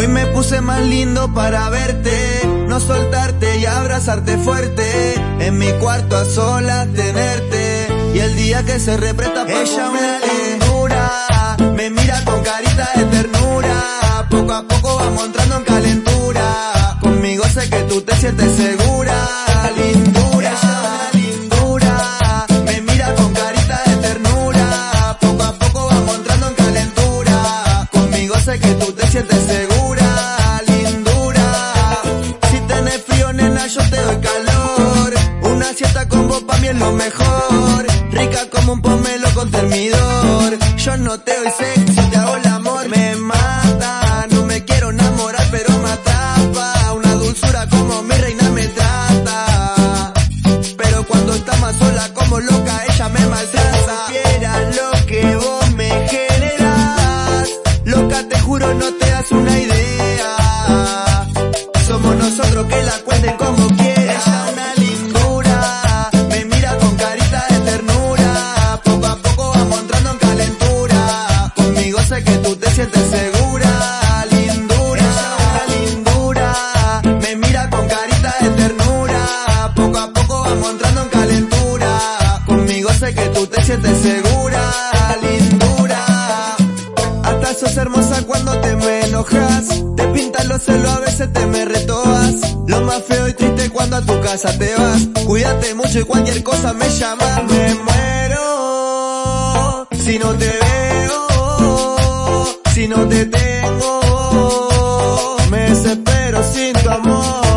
Hoy me puse más lindo para verte, no soltarte y abrazarte fuerte. En mi cuarto a solas tenerte. Y el día que se repreta pa' ella una lindura, me mira con carita de ternura. Poco a poco vamos entrando en calentura. Conmigo sé que tú te sientes segura, lindura. lindura, me mira con carita de ternura. Poco a poco vamos entrando en calentura. Conmigo sé que tú te sientes segura, yo te doy calor. Una siesta con vos pa' mí es lo mejor. Rica como un pomelo con termidor. Yo no te doy sexo, te hago el amor. Me mata, no me quiero enamorar, pero me atrapa. Una dulzura como mi reina me trata. Pero cuando está más sola como loca, ella me maltrata. Quiera lo que vos me generas. Loca, te juro, no te das una idea. Somos nosotros que la como quiera. Una lindura, me mira con carita de ternura. Poco a poco vamos entrando en calentura. Conmigo sé que tú te sientes segura, lindura. Me mira con carita de ternura. Poco a poco vamos entrando en calentura. Conmigo sé que tú te sientes segura, lindura. Hasta sos hermosa cuando te me enojas. Te pintan los celos, a veces te me retoas. Más feo y triste cuando a tu casa te vas. Cuídate mucho y cualquier cosa me llama. Me muero si no te veo, si no te tengo. Me desespero sin tu amor.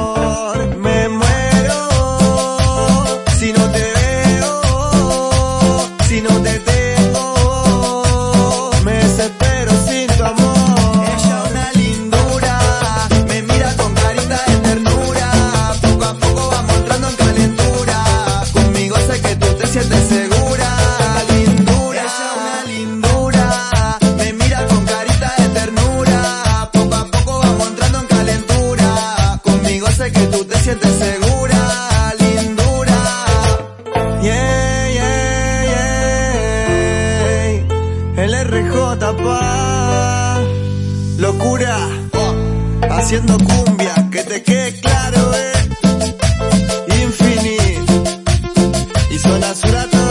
el RJ pa. Locura haciendo cumbia que te quede claro eh. Infinito y suena surata